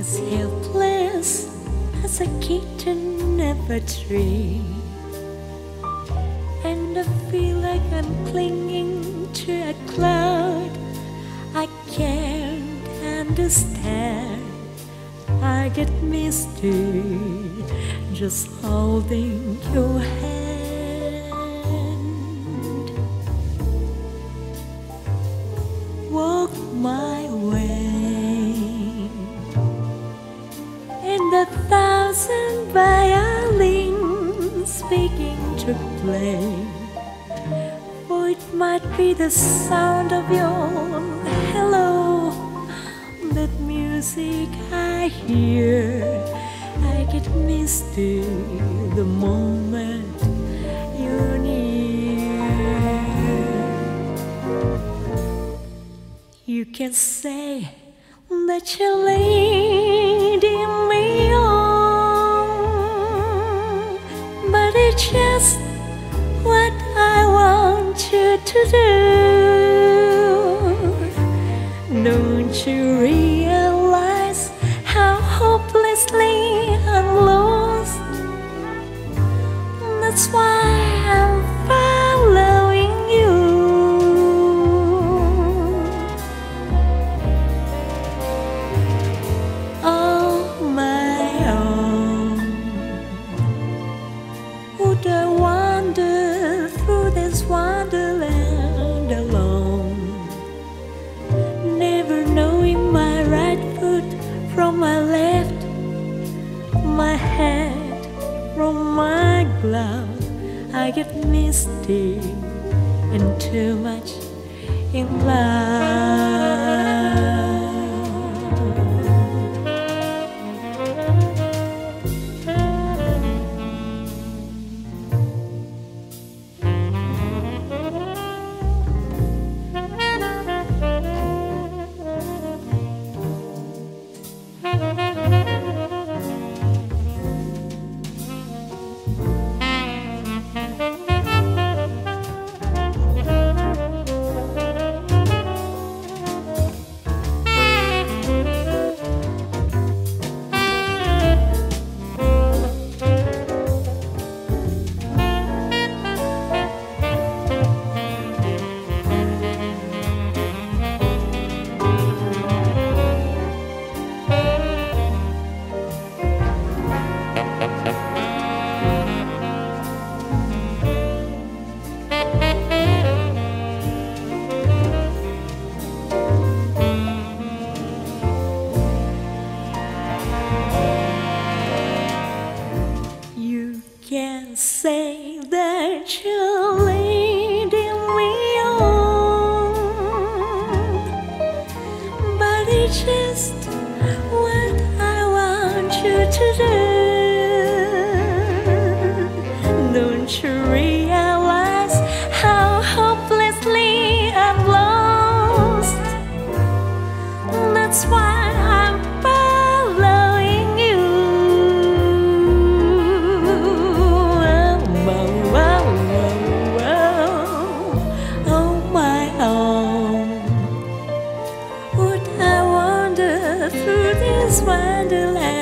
was helpless as a kitten never a tree. And I feel like I'm clinging to a cloud I can't understand. I get misty just holding your hand. The thousand violins speaking to play. For it might be the sound of your hello, that music I hear. I get misty the moment you're near. You can say that you're leading just what I want you to do. Glove. I get misty and too much in love. Can say that you're leading me on, but it's just what I want you to do. Through this wonderland?